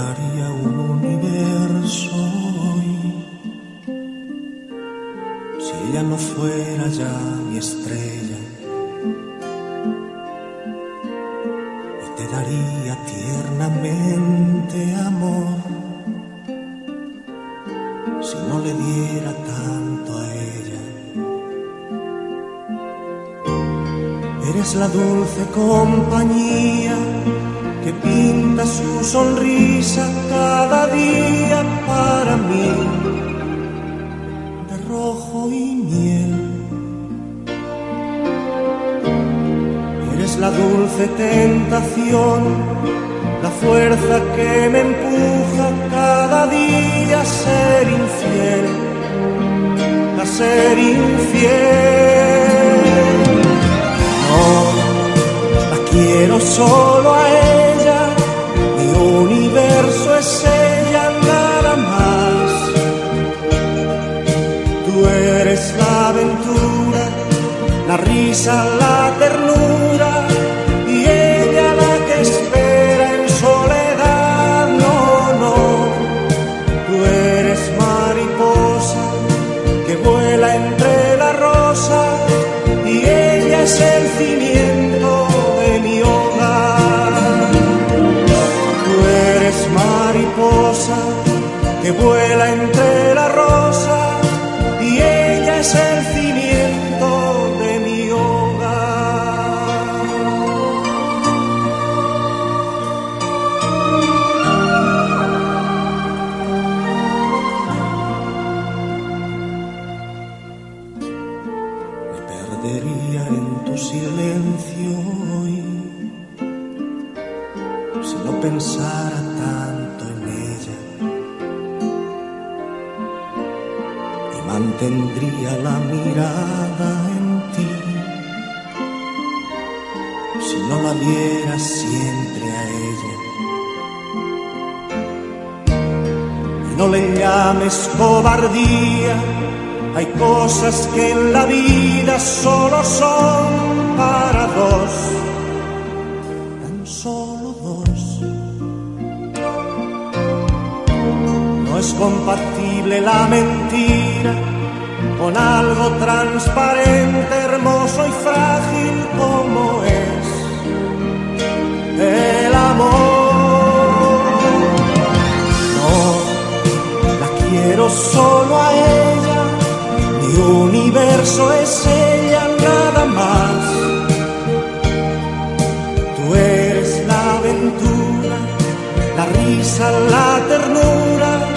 daría un universo hoy si ella no fuera ya mi estrella. Y te daría tiernamente amor si no le diera tanto a ella. Eres la dulce compañía que pinta su sonrisa cada día para mí de rojo y miel. Eres la dulce tentación, la fuerza que me empuja cada día a ser infiel, a ser infiel. No, la quiero solo a Tú eres la aventura, la risa, la ternura y ella la que espera en soledad. No, no, tú eres mariposa que vuela entre las rosas y ella es el cimiento de mi hogar. Tú eres mariposa que vuela entre perdería en tu silencio hoy. Si no pensara tanto en ella y mantendría la mirada en ti. Si no la viera siempre a ella y no le llames cobardía hay cosas que en la vida solo son para dos, tan solo dos. No es compatible la mentira con algo transparente, hermoso y frágil como es el amor. No, la quiero solo universo es ella nada más. Tú eres la aventura, la risa, la ternura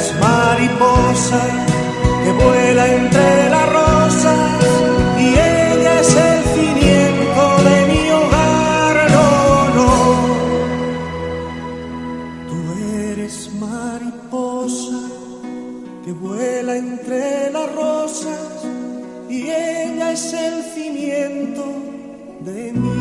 eres mariposa que vuela entre las rosas y ella es el cimiento de mi hogar. No, no. Tú eres mariposa que vuela entre las rosas y ella es el cimiento de mi